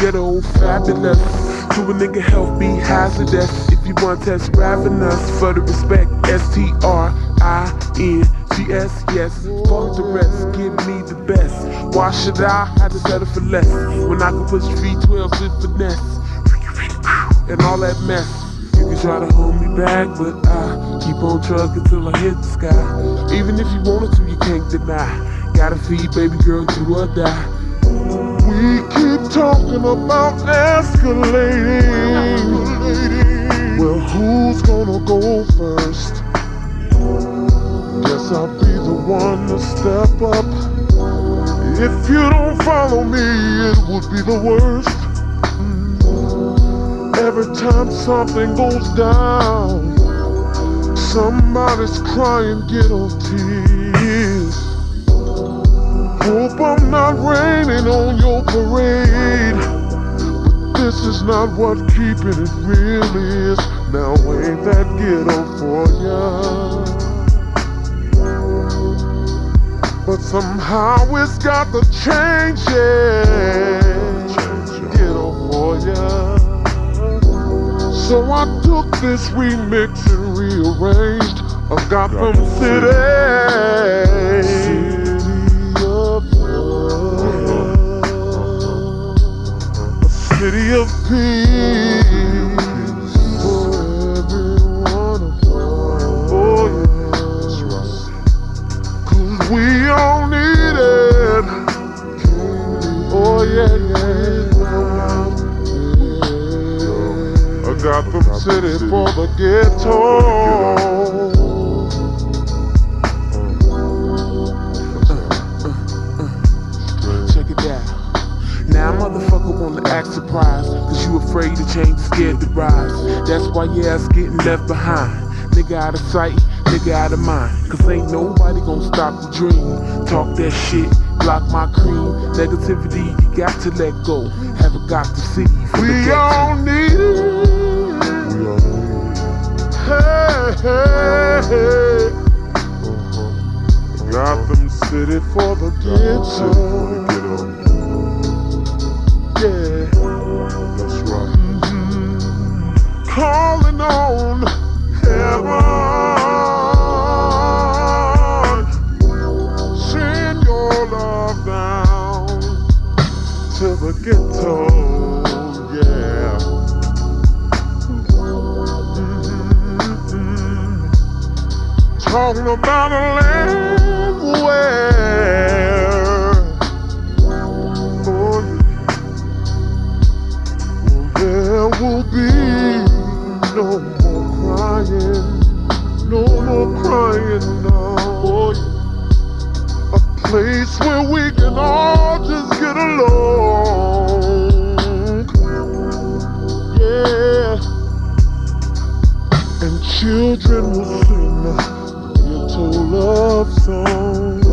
ghetto fabulous. To a nigga health be hazardous. If you want to test ravenous, for the respect, S T R I N G S, yes. Fuck the rest, give me the best. Why should I have to settle for less when I can push 312 with finesse? And all that mess. You can try to hold me back, but I keep on trucking till I hit the sky. Even if you wanted to, you can't deny. Gotta feed baby girl, do or die. We keep talking about escalating. Well, who's gonna go first? Guess I'll be the one to step up. If you don't follow me, it would be the worst. Every time something goes down, somebody's crying ghetto tears. Hope I'm not raining on your. Not what keeping it real is. Now ain't that ghetto for ya? But somehow it's got to change, yeah. Ghetto for ya. So I took this remix and rearranged a Gotham City. City of peace for every one of us. Yeah. Cause we all need it. Oh, yeah, yeah. A Gotham City for the ghetto. You afraid to change, scared to rise. That's why your ass getting left behind. Nigga out of sight, nigga out of mind. Cause ain't nobody gonna stop the dream. Talk that shit, block my cream. Negativity, you got to let go. Haven't got to see We all need it. We all need Hey, hey, hey. Gotham City for the Gotham City for the ghetto. ghetto. To the ghetto. Yeah. Talking about a land where. Oh. There oh, will be no more crying, no more crying now. Oh. A place where we can all just get along. Children will sing ghetto love song.